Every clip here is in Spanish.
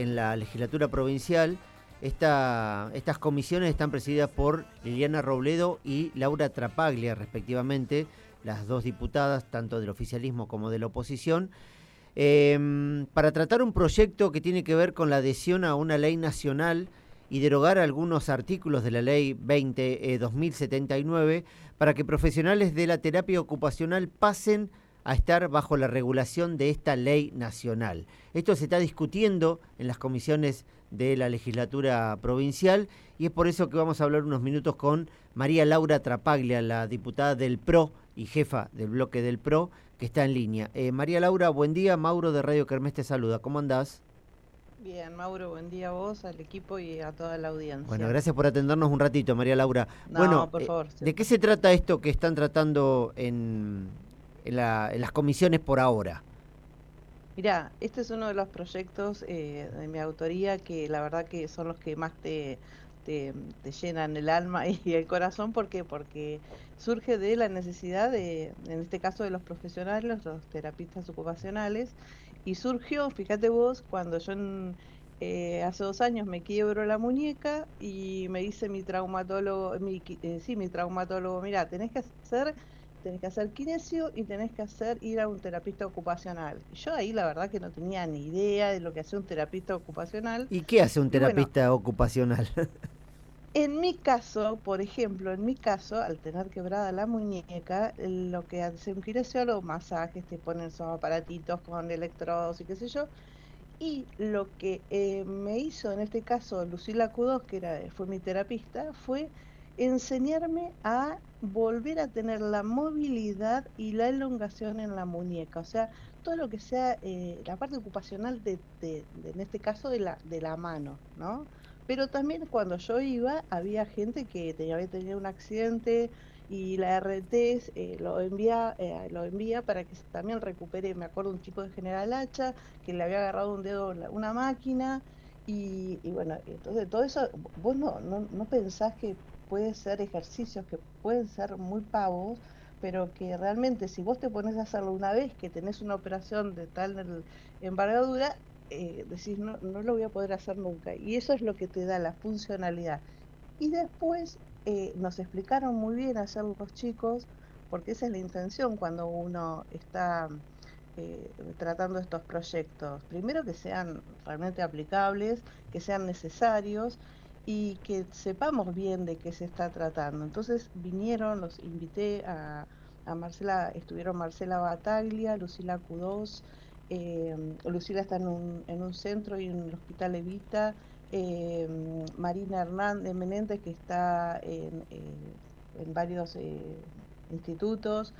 en la legislatura provincial esta, estas comisiones están presididas por Liliana Robledo y Laura Trapaglia, respectivamente, las dos diputadas, tanto del oficialismo como de la oposición, em, para tratar un proyecto que tiene que ver con la adhesión a una ley nacional y derogar algunos artículos de la ley 20 2079 eh, para que profesionales de la terapia ocupacional pasen a estar bajo la regulación de esta ley nacional. Esto se está discutiendo en las comisiones de la legislatura provincial y es por eso que vamos a hablar unos minutos con María Laura Trapaglia, la diputada del PRO y jefa del bloque del PRO, que está en línea. Eh, María Laura, buen día. Mauro de Radio Kermés te saluda. ¿Cómo andás? Bien, Mauro, buen día a vos, al equipo y a toda la audiencia. Bueno, gracias por atendernos un ratito, María Laura. bueno, por eh, favor, ¿de qué se trata esto que están tratando en, en, las comisiones por ahora? Mirá, este es uno de los proyectos eh, de mi autoría que la verdad que son los que más te, te, llenan el alma y el corazón. ¿Por qué? Porque surge de la necesidad de, en este caso de los profesionales, los terapistas ocupacionales, y surgió, fíjate vos, cuando yo eh, hace dos años me quiebro la muñeca y me dice mi traumatólogo, mi, eh, sí, mi traumatólogo, mira, tenés que hacer tenés que hacer kinesio y tenés que hacer ir a un terapista ocupacional. Yo ahí la verdad que no tenía ni idea de lo que hace un terapista ocupacional. ¿Y qué hace un terapista ocupacional? En mi caso, por ejemplo, en mi caso, al tener quebrada la muñeca, lo que hace un kinesiólogo, masajes, te ponen esos aparatitos con electrodos y qué sé yo. Y lo que eh, me hizo en este caso Lucila Cudos, que era, fue mi terapista, fue enseñarme a volver a tener la movilidad y la elongación en la muñeca, o sea, todo lo que sea eh, la parte ocupacional de, en este caso de la, de la mano, ¿no? Pero también cuando yo iba había gente que había tenido un accidente y la RT eh, lo envía eh, lo envía para que también recupere, me acuerdo un chico de General Hacha que le había agarrado un dedo una máquina y, bueno, entonces todo eso, vos no, no, no pensás que puede ser ejercicios que pueden ser muy pavos, pero que realmente si vos te pones a hacerlo una vez que tenés una operación de tal envergadura, eh, decís, no, no lo voy a poder hacer nunca. Y eso es lo que te da la funcionalidad. Y después eh, nos explicaron muy bien hacer los chicos, porque esa es la intención cuando uno está eh, tratando estos proyectos. Primero que sean realmente aplicables, que sean necesarios y que sepamos bien de qué se está tratando. Entonces vinieron, los invité a, a Marcela, estuvieron Marcela Bataglia, Lucila Cudós, eh, Lucila está en un, en un centro y en el Hospital Evita, eh, Marina Hernández Menéndez que está en, eh, en varios eh, institutos,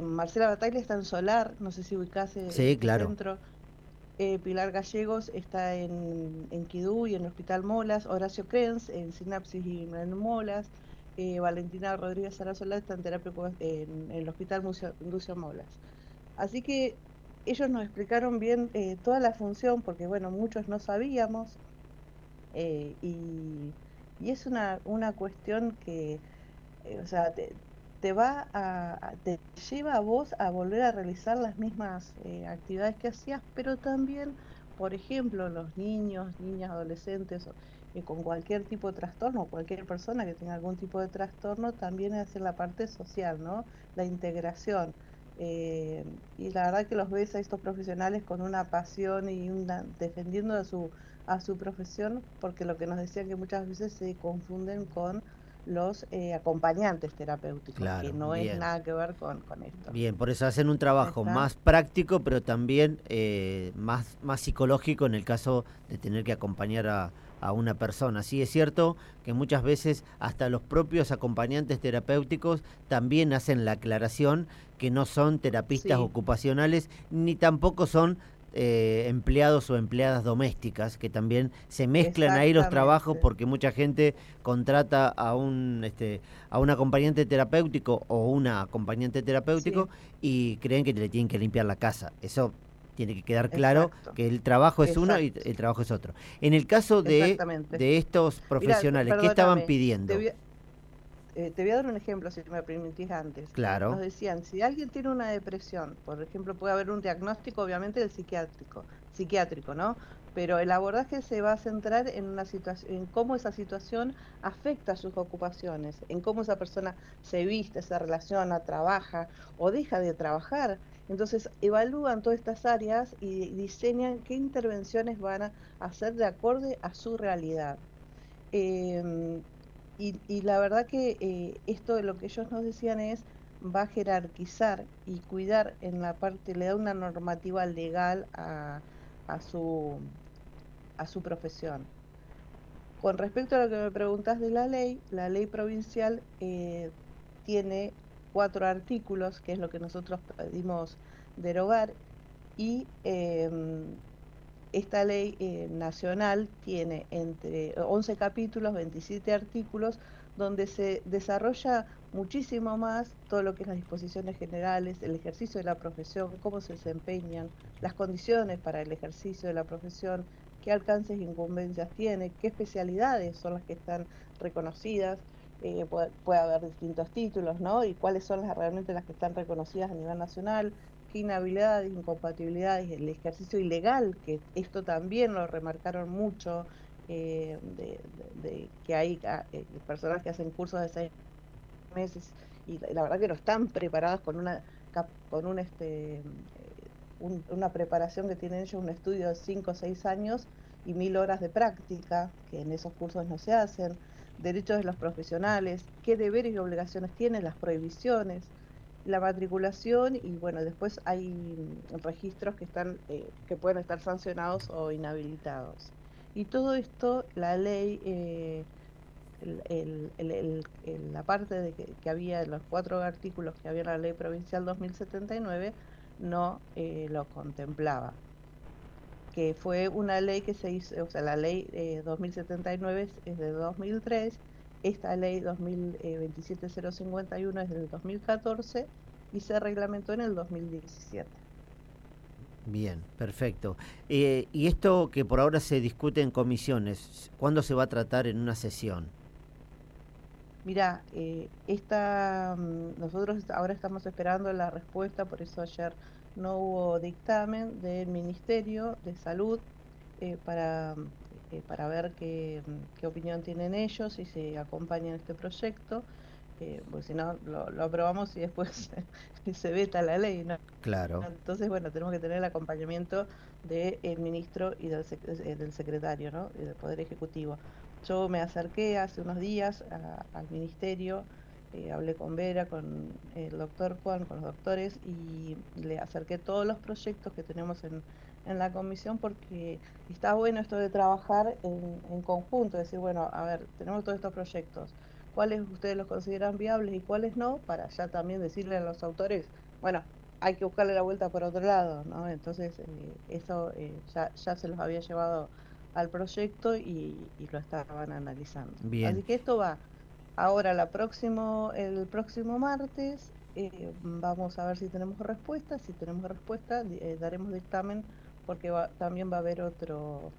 Marcela Bataglia está en Solar, no sé si ubicase sí, claro. centro. Pilar Gallegos está en, en y en el Hospital Molas, Horacio Krenz en Sinapsis y en Molas, Valentina Rodríguez Sarasola está en terapia en, el Hospital Lucio Molas. Así que ellos nos explicaron bien eh, toda la función, porque bueno, muchos no sabíamos, eh, y, es una, una cuestión que, eh, o sea, te va a, te lleva a vos a volver a realizar las mismas actividades que hacías, pero también, por ejemplo, los niños, niñas, adolescentes, con cualquier tipo de trastorno, cualquier persona que tenga algún tipo de trastorno, también hace la parte social, ¿no? La integración. Eh, y la verdad que los ves a estos profesionales con una pasión y una, defendiendo a su, a su profesión, porque lo que nos decían que muchas veces se confunden con los eh, acompañantes terapéuticos, que no es nada que ver con, con, esto. Bien, por eso hacen un trabajo más práctico, pero también eh, más, más psicológico en el caso de tener que acompañar a, a una persona. Sí es cierto que muchas veces hasta los propios acompañantes terapéuticos también hacen la aclaración que no son terapistas ocupacionales ni tampoco son eh, empleados o empleadas domésticas, que también se mezclan ahí los trabajos porque mucha gente contrata a un este a un acompañante terapéutico o una acompañante terapéutico y creen que le tienen que limpiar la casa. Eso tiene que quedar claro que el trabajo es uno y el trabajo es otro. En el caso de, de estos profesionales, ¿qué estaban pidiendo? Eh, te voy, a dar un ejemplo, si me permitís antes. Claro. Nos decían, si alguien tiene una depresión, por ejemplo, puede haber un diagnóstico, obviamente, del psiquiátrico, psiquiátrico, ¿no? pero el abordaje se va a centrar en una situación, en cómo esa situación afecta a sus ocupaciones, en cómo esa persona se viste, se relaciona, trabaja o deja de trabajar. Entonces evalúan todas estas áreas y diseñan qué intervenciones van a hacer de acorde a su realidad. Em, y, la verdad que eh, esto de lo que ellos nos decían es va a jerarquizar y cuidar en la parte, le da una normativa legal a, a su a su profesión. Con respecto a lo que me preguntas de la ley, la ley provincial eh, tiene cuatro artículos, que es lo que nosotros pedimos derogar, y em, esta ley eh, nacional tiene entre 11 capítulos, 27 artículos, donde se desarrolla muchísimo más todo lo que es las disposiciones generales, el ejercicio de la profesión, cómo se desempeñan, las condiciones para el ejercicio de la profesión, qué alcances e incumbencias tiene, qué especialidades son las que están reconocidas, eh, puede, haber distintos títulos, ¿no? Y cuáles son las, realmente las que están reconocidas a nivel nacional, qué inhabilidades, incompatibilidades, el ejercicio ilegal, que esto también lo remarcaron mucho, eh, de, que hay ah, eh, personas que hacen cursos de seis meses y la verdad que no están preparados con una con un este una preparación que tienen ellos, un estudio de 5 o 6 años y mil horas de práctica, que en esos cursos no se hacen, derechos de los profesionales, qué deberes y obligaciones tienen, las prohibiciones, la matriculación y bueno, después hay registros que, están, eh, que pueden estar sancionados o inhabilitados. Y todo esto, la ley, eh, la parte de que, que había, los cuatro artículos que había en la ley provincial 2079, no eh, lo contemplaba, que fue una ley que se hizo, o sea, la ley 2079 eh, es de 2003, esta ley 2027-051 es del 2014 y se reglamentó en el 2017. Bien, perfecto. Eh, y esto que por ahora se discute en comisiones, ¿cuándo se va a tratar en una sesión? Mira, eh, esta, mm, nosotros ahora estamos esperando la respuesta, por eso ayer no hubo dictamen del Ministerio de Salud eh, para, eh, para ver qué, qué, opinión tienen ellos y si acompañan este proyecto, eh, porque si no lo, aprobamos y después se veta la ley, ¿no? Claro. Entonces, bueno, tenemos que tener el acompañamiento del ministro y del, del secretario, ¿no? Y del Poder Ejecutivo. Yo me acerqué hace unos días al ministerio, eh, hablé con Vera, con el doctor Juan, con los doctores y le acerqué todos los proyectos que tenemos en, la comisión porque está bueno esto de trabajar en, conjunto, decir, bueno, a ver, tenemos todos estos proyectos, ¿cuáles ustedes los consideran viables y cuáles no? Para ya también decirle a los autores, bueno, hay que buscarle la vuelta por otro lado, ¿no? Entonces, eh, eso eh, ya, ya se los había llevado al proyecto y, lo estaban analizando. Así que esto va ahora la próximo, el próximo martes. Eh, vamos a ver si tenemos respuesta. Si tenemos respuesta, eh, daremos dictamen porque va, también va a haber otro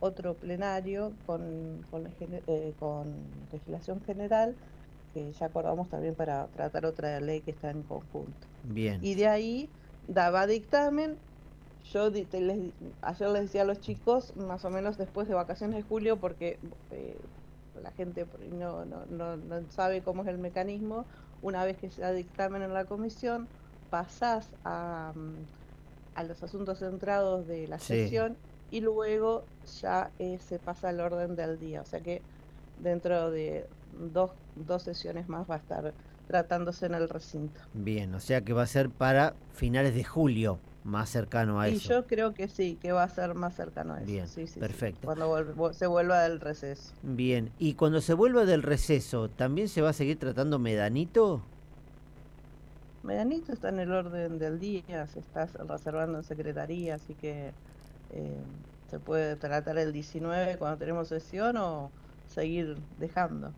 otro plenario con, con, eh, con legislación general que ya acordamos también para tratar otra ley que está en conjunto. Bien. Y de ahí daba dictamen yo les, ayer les decía a los chicos, más o menos después de vacaciones de julio, porque eh, la gente no, no, no, no, sabe cómo es el mecanismo, una vez que se da dictamen en la comisión, pasás a, mm, a los asuntos centrados de la sesión y luego ya eh, se pasa al orden del día. O sea que dentro de dos, dos sesiones más va a estar tratándose en el recinto. Bien, o sea que va a ser para finales de julio más cercano a y eso. yo creo que sí, que va a ser más cercano a eso. Bien, sí, sí, perfecto. cuando se vuelva del receso. Bien, y cuando se vuelva del receso, ¿también se va a seguir tratando Medanito? Medanito está en el orden del día, se está reservando en secretaría, así que eh, se puede tratar el 19 cuando tenemos sesión o seguir dejando.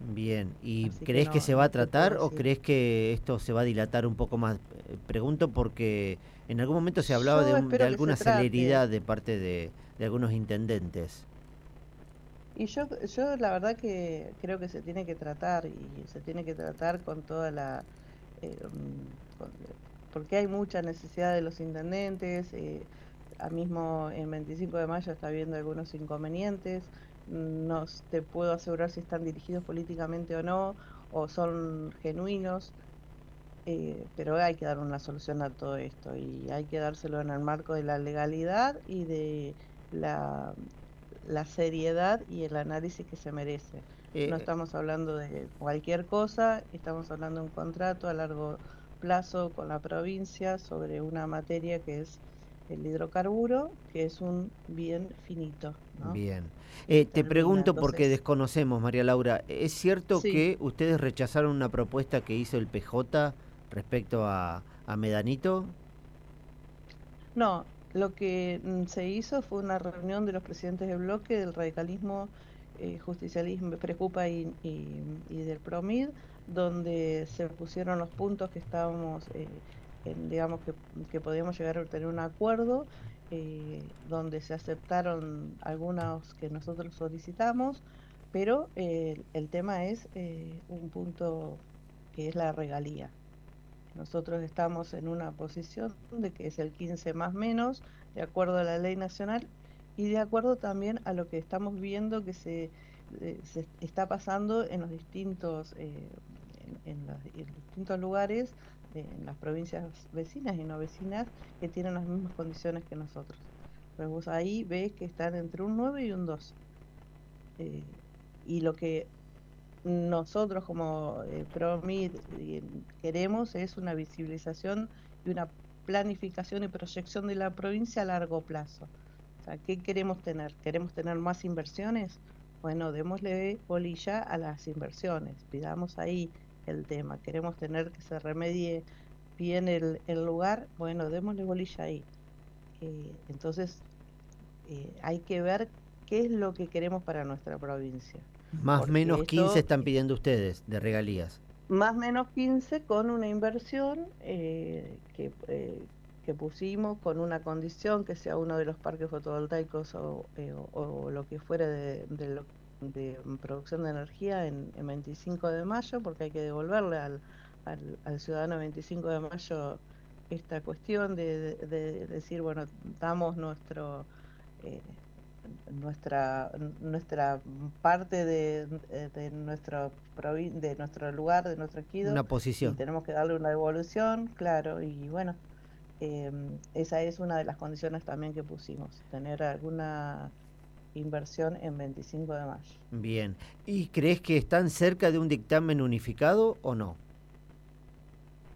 Bien, ¿y crees que, se va a tratar o crees que esto se va a dilatar un poco más? Eh, pregunto porque en algún momento se hablaba de, alguna celeridad de parte de, algunos intendentes. Y yo, yo la verdad que creo que se tiene que tratar y se tiene que tratar con toda la... Eh, porque hay mucha necesidad de los intendentes, eh, mismo en 25 de mayo está habiendo algunos inconvenientes, no te puedo asegurar si están dirigidos políticamente o no, o son genuinos, eh, pero hay que dar una solución a todo esto y hay que dárselo en el marco de la legalidad y de la seriedad y el análisis que se merece. No eh, estamos hablando de cualquier cosa, estamos hablando de un contrato a largo plazo con la provincia sobre una materia que es el hidrocarburo, que es un bien finito. Bien. Eh, te pregunto porque desconocemos, María Laura, ¿es cierto que ustedes rechazaron una propuesta que hizo el PJ respecto a, a Medanito? No, lo que mm, se hizo fue una reunión de los presidentes del bloque del radicalismo, eh, justicialismo, Preocupa y, del PROMID, donde se pusieron los puntos que estábamos, eh, digamos, que, que, podíamos llegar a tener un acuerdo, eh, donde se aceptaron algunos que nosotros solicitamos, pero el tema es un punto que es la regalía. Nosotros estamos en una posición de que es el 15 más menos, de acuerdo a la ley nacional y de acuerdo también a lo que estamos viendo que se, eh, está pasando en los distintos, eh, en, los, distintos lugares, en las provincias vecinas y no vecinas, que tienen las mismas condiciones que nosotros. Pues vos ahí ves que están entre un 9 y un 2. Eh, y lo que nosotros como eh, PROMID eh, queremos es una visibilización y una planificación y proyección de la provincia a largo plazo. Sea, ¿qué queremos tener? ¿Queremos tener más inversiones? Bueno, démosle bolilla a las inversiones, pidamos ahí el tema. ¿Queremos tener que se remedie bien el, lugar? Bueno, démosle bolilla ahí. Eh, entonces, hay que ver qué es lo que queremos para nuestra provincia. Más o menos 15 están pidiendo ustedes de regalías. Más o menos 15 con una inversión eh, que, eh, que pusimos con una condición que sea uno de los parques fotovoltaicos o, eh, lo que fuera de, de, producción de energía en, 25 de mayo, porque hay que devolverle al, al, ciudadano 25 de mayo esta cuestión de, de decir, bueno, damos nuestro nuestra nuestra parte de, de nuestro de nuestro lugar de nuestro equido una posición. tenemos que darle una devolución claro y bueno em, esa es una de las condiciones también que pusimos tener alguna inversión en 25 de mayo. Bien. Y crees que están cerca de un dictamen unificado o no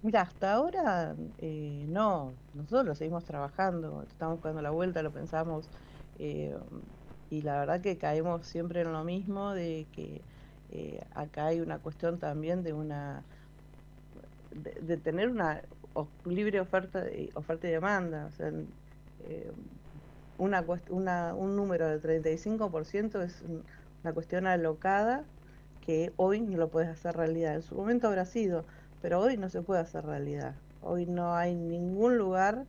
Mira, hasta ahora eh, no, nosotros lo seguimos trabajando, estamos dando la vuelta, lo pensamos eh, y la verdad que caemos siempre en lo mismo, de que eh, acá hay una cuestión también de una de, tener una libre oferta oferta y demanda. O sea, eh, una, una, un número del 35% es una cuestión alocada que hoy no lo puedes hacer realidad. En su momento habrá sido, pero hoy no se puede hacer realidad. Hoy no hay ningún lugar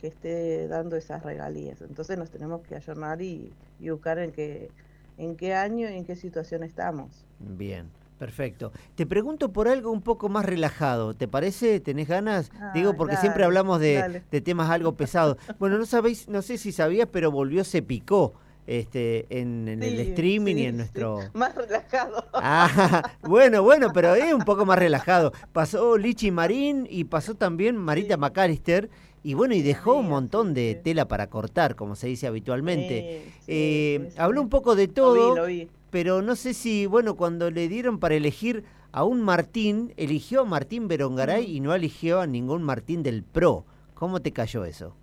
que esté dando esas regalías. Entonces nos tenemos que ayornar y, buscar en qué, en qué año y en qué situación estamos. Bien. Perfecto. Te pregunto por algo un poco más relajado. ¿Te parece? ¿Tenés ganas? Digo, porque siempre hablamos de, temas algo pesados. Bueno, no sabéis, no sé si sabías, pero volvió Se Picó este, en, el streaming y en nuestro... Más relajado. Ah, bueno, bueno, pero es un poco más relajado. Pasó Lichi Marín y pasó también Marita McAllister y bueno, y dejó un montón de tela para cortar, como se dice habitualmente. Eh, habló un poco de todo, pero no sé si, bueno, cuando le dieron para elegir a un Martín, eligió a Martín Berongaray y no eligió a ningún Martín del PRO. ¿Cómo te cayó eso?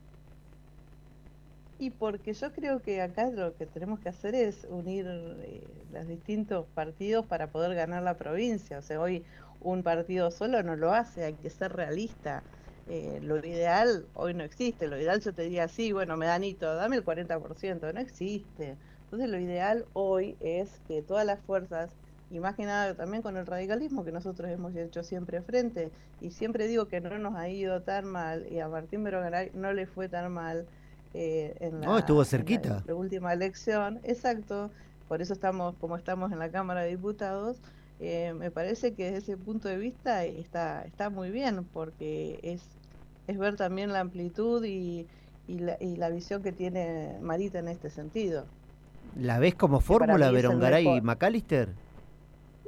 Y porque yo creo que acá lo que tenemos que hacer es unir eh, los distintos partidos para poder ganar la provincia. O sea, hoy un partido solo no lo hace, hay que ser realista. Eh, lo ideal hoy no existe. Lo ideal yo te diría, sí, bueno, me danito, dame el 40%, no existe. Entonces lo ideal hoy es que todas las fuerzas, y más que nada también con el radicalismo que nosotros hemos hecho siempre frente, y siempre digo que no nos ha ido tan mal, y a Martín Berogaray no le fue tan mal eh, en, la, no, estuvo cerquita. la, última elección, exacto, por eso estamos como estamos en la Cámara de Diputados, eh, me parece que desde ese punto de vista está, está muy bien, porque es, es ver también la amplitud y, y la, y la visión que tiene Marita en este sentido. ¿La ves como fórmula Berongaray y McAllister?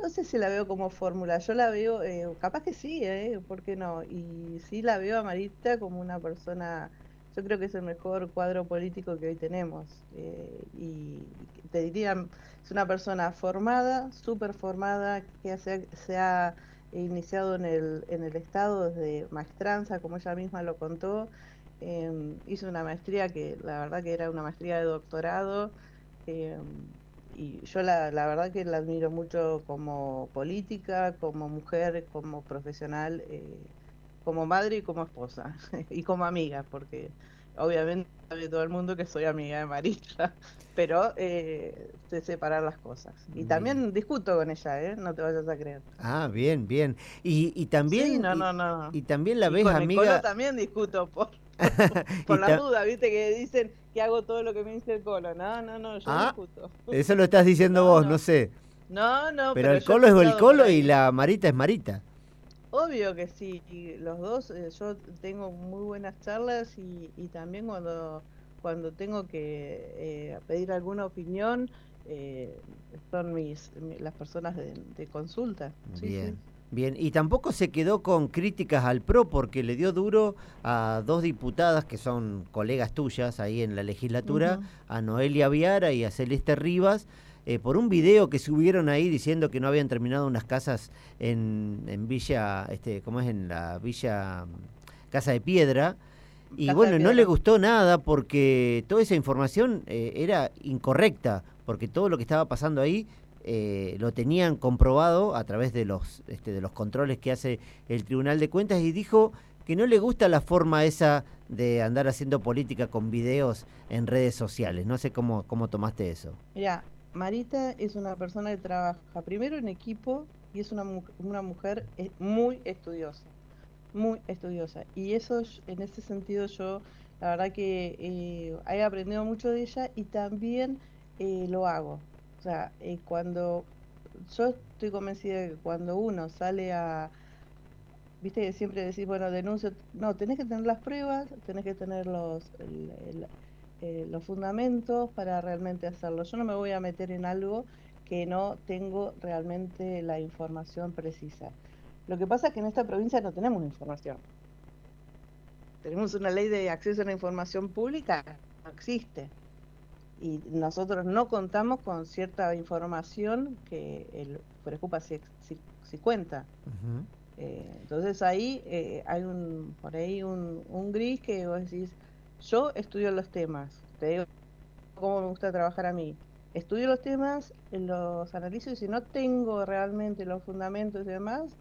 No sé si la veo como fórmula, yo la veo, eh, capaz que sí, ¿eh? ¿por qué no? Y sí la veo a Marita como una persona, yo creo que es el mejor cuadro político que hoy tenemos. Eh, y te diría, es una persona formada, súper formada, que se ha iniciado en el, en el Estado desde maestranza, como ella misma lo contó. Em, hizo una maestría que la verdad que era una maestría de doctorado. Em, y yo la, la, verdad que la admiro mucho como política, como mujer, como profesional, eh, como madre y como esposa y como amiga, porque obviamente sabe todo el mundo que soy amiga de Marita, pero eh, sé separar las cosas. Y también discuto con ella, ¿eh? no te vayas a creer. Ah, bien, bien. Y, y también... Sí, no, no, no. Y, también la ves, amiga... también discuto por, por la duda, viste, que dicen que hago todo lo que me dice el colo. No, no, no, yo ah, discuto. Eso lo estás diciendo vos, no. sé. No, no, pero, el colo es el colo y la Marita es Marita. Obvio que sí, los dos, eh, yo tengo muy buenas charlas y, y también cuando, cuando tengo que eh, pedir alguna opinión, eh, son mis, las personas de, consulta. Bien. Bien, y tampoco se quedó con críticas al PRO porque le dio duro a dos diputadas que son colegas tuyas ahí en la legislatura, a Noelia Viara y a Celeste Rivas, eh, por un video que subieron ahí diciendo que no habían terminado unas casas en, en Villa, este, ¿cómo es? En la Villa mm, Casa de Piedra. Y bueno, no le gustó nada porque toda esa información eh, era incorrecta, porque todo lo que estaba pasando ahí eh, lo tenían comprobado a través de los, este, de los controles que hace el Tribunal de Cuentas y dijo que no le gusta la forma esa de andar haciendo política con videos en redes sociales. No sé cómo, cómo tomaste eso. Mira, Marita es una persona que trabaja primero en equipo y es una, una mujer eh, muy estudiosa, muy estudiosa. Y eso, en ese sentido, yo la verdad que eh, he aprendido mucho de ella y también eh, lo hago. O sea, cuando yo estoy convencida de que cuando uno sale a, viste que siempre decís, bueno, denuncio, no, tenés que tener las pruebas, tenés que tener los, eh, los fundamentos para realmente hacerlo. Yo no me voy a meter en algo que no tengo realmente la información precisa. Lo que pasa es que en esta provincia no tenemos información. Tenemos una ley de acceso a la información pública, no existe. Y nosotros no contamos con cierta información que el preocupa si, si, cuenta. Eh, entonces ahí eh, hay un por ahí un, un gris que vos decís, yo estudio los temas, te digo cómo me gusta trabajar a mí. Estudio los temas, los analizo y si no tengo realmente los fundamentos y demás,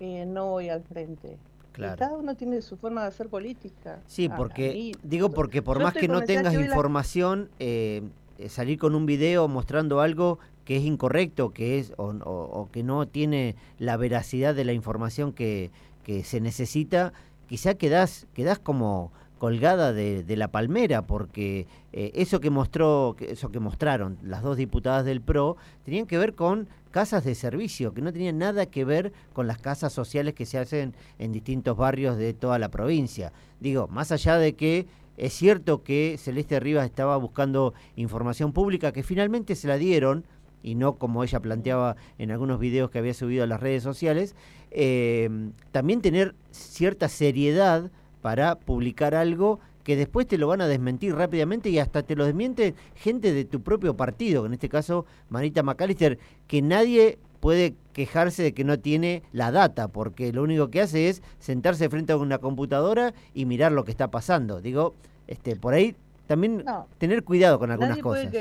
eh, no voy al frente. Claro. cada uno tiene su forma de hacer política. Sí, porque digo porque por más que no tengas información, eh, salir con un video mostrando algo que es incorrecto, que es o, que no tiene la veracidad de la información que, que se necesita, quizá quedas quedás como colgada de, la palmera, porque eh, eso que mostró, eso que mostraron las dos diputadas del PRO, tenían que ver con casas de servicio, que no tenían nada que ver con las casas sociales que se hacen en distintos barrios de toda la provincia. Digo, más allá de que es cierto que Celeste Rivas estaba buscando información pública, que finalmente se la dieron, y no como ella planteaba en algunos videos que había subido a las redes sociales, eh, también tener cierta seriedad para publicar algo que después te lo van a desmentir rápidamente y hasta te lo desmiente gente de tu propio partido, en este caso Marita McAllister, que nadie puede quejarse de que no tiene la data, porque lo único que hace es sentarse frente a una computadora y mirar lo que está pasando. Digo, este, por ahí también tener cuidado con algunas cosas.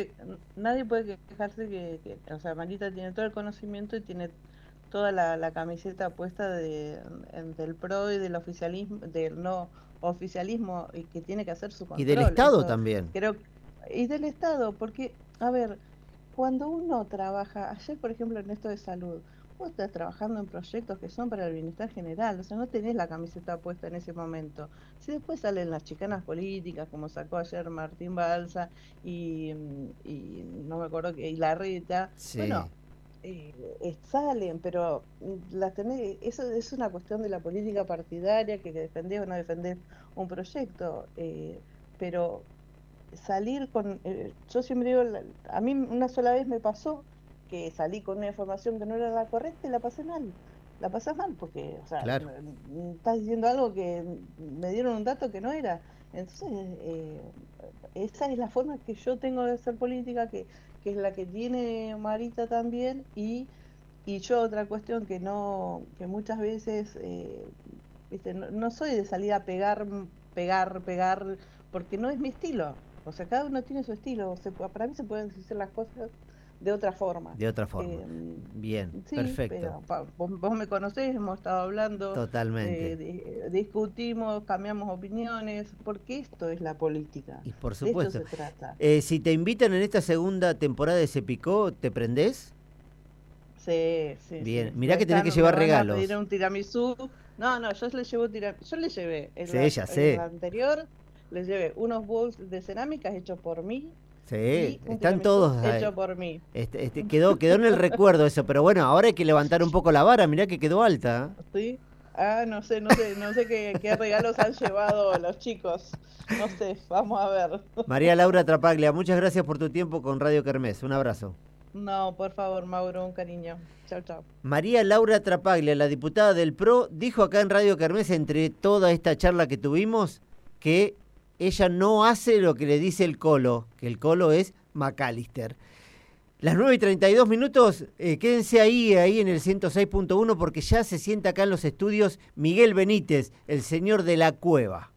nadie puede quejarse que, que, o sea, Marita tiene todo el conocimiento y tiene toda la, camiseta puesta de, del PRO y del oficialismo, del no oficialismo y que tiene que hacer su control. Y del Estado también. Creo, y del Estado, porque, a ver, cuando uno trabaja, ayer por ejemplo en esto de salud, vos estás trabajando en proyectos que son para el bienestar general, o sea, no tenés la camiseta puesta en ese momento. Si después salen las chicanas políticas, como sacó ayer Martín Balsa y, y no me acuerdo que, y la Rita, bueno, eh, salen, pero mm, las tenés, eso es una cuestión de la política partidaria, que defendés o no defendés un proyecto. Eh, pero salir con, eh, yo siempre digo, a mí una sola vez me pasó que salí con una información que no era la correcta y la pasé mal. La pasé mal porque, o sea, estás diciendo algo que me dieron un dato que no era. Entonces, eh, esa es la forma que yo tengo de hacer política, que, que es la que tiene Marita también, y, y yo otra cuestión que no, que muchas veces, eh, ¿viste? No, soy de salir a pegar, pegar, pegar, porque no es mi estilo. O sea, cada uno tiene su estilo. para mí se pueden decir las cosas de otra forma. De otra forma. Eh, Bien, perfecto. vos, me conocés, hemos estado hablando. Totalmente. discutimos, cambiamos opiniones, porque esto es la política. Y por supuesto. De esto se trata. Eh, si te invitan en esta segunda temporada de Se Picó, ¿te prendés? Sí, sí. Bien, mirá que tenés que llevar regalos. A un tiramisú. No, no, yo le llevo yo le llevé el, sí, ya sé. el anterior, le llevé unos bowls de cerámica hechos por mí Sí, están todos hecho por mí. Este, este, quedó, quedó en el recuerdo eso, pero bueno, ahora hay que levantar un poco la vara, mirá que quedó alta. Sí. Ah, no sé, no sé, no sé qué, qué regalos han llevado los chicos. No sé, vamos a ver. María Laura Trapaglia, muchas gracias por tu tiempo con Radio Kermés. Un abrazo. No, por favor, Mauro, un cariño. Chao, chao. María Laura Trapaglia, la diputada del PRO, dijo acá en Radio Kermés, entre toda esta charla que tuvimos, que ella no hace lo que le dice el colo, que el colo es McAllister. Las 9 y 32 minutos, eh, quédense ahí, ahí en el 106.1, porque ya se sienta acá en los estudios Miguel Benítez, el señor de la cueva.